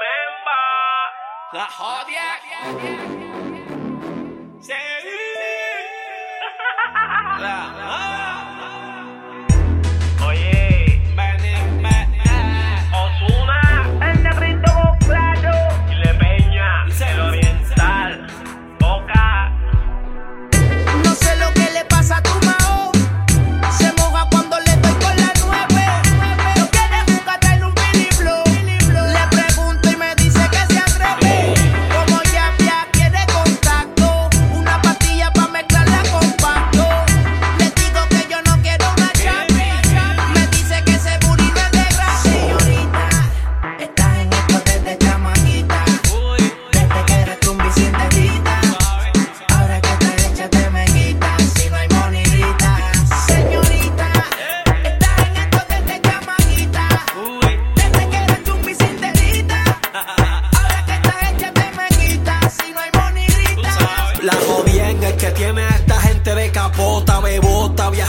Memba. La jodia. Sí. La-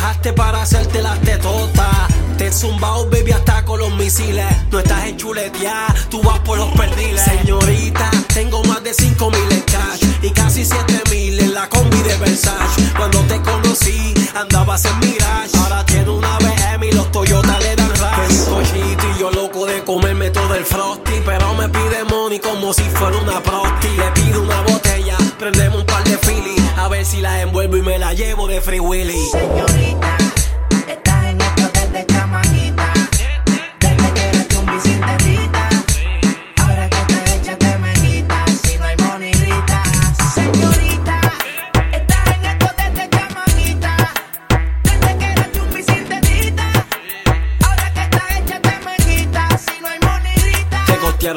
bebota. Viajaste para hacerte las tetotas. Te zumbao, baby, hasta con los misiles. No estás en chuletear, tú vas por los perdiles. Señorita, tengo más de 5 mil en cash y casi 7 mil en la combi de Versace. Cuando te conocí, andabas en Mirage. Ahora tiene una BM y los Toyota le dan. Que cochito y yo loco de comerme todo el frosty. Pero me pide money como si fuera una prosti. Le pido una botella, prendemos un par de philly. A ver si la envuelvo y me la llevo de Free Willy. Señorita,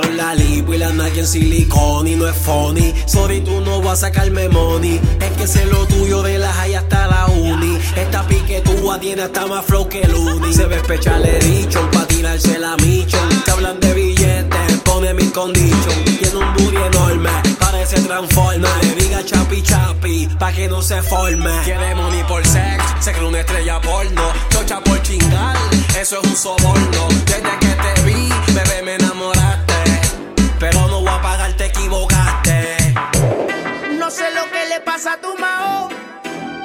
la lipo y la Nike en silicón y no es funny. Sorry, tú no vas a sacarme money. Es que sé lo tuyo de la high hasta la uni. Esta pique tuya tiene hasta más flow que el uni. Se ve especial dicho pa' tirarse la michon. Te hablan de billetes, pone mi condition. Tiene un booty enorme, parece transforma. Le diga chapi chapi, pa' que no se forme. Quiere money por sex, se cree una estrella porno. Chocha por chingar, eso es un soborno.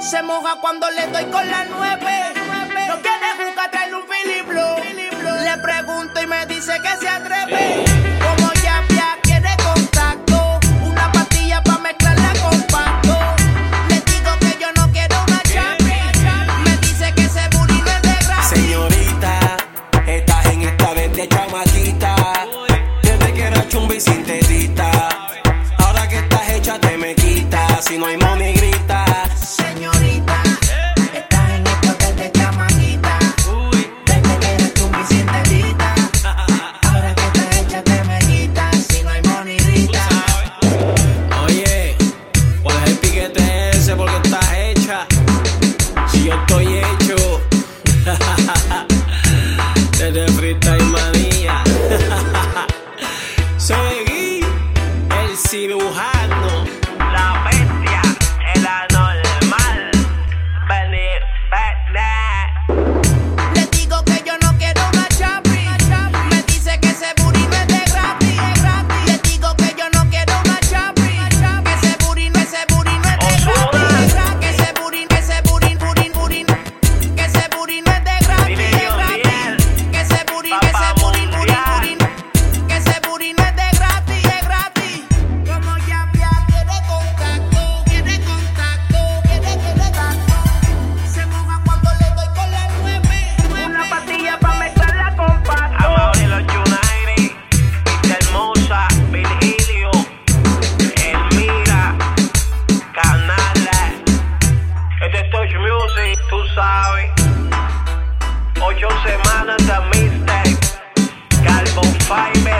Se moja cuando le doy con la nueve. No quiere jugar, trae un Blue. Le pregunto y me dice que se atreve. tú sabes. Ocho semanas de mixtape. Carbon Fiber.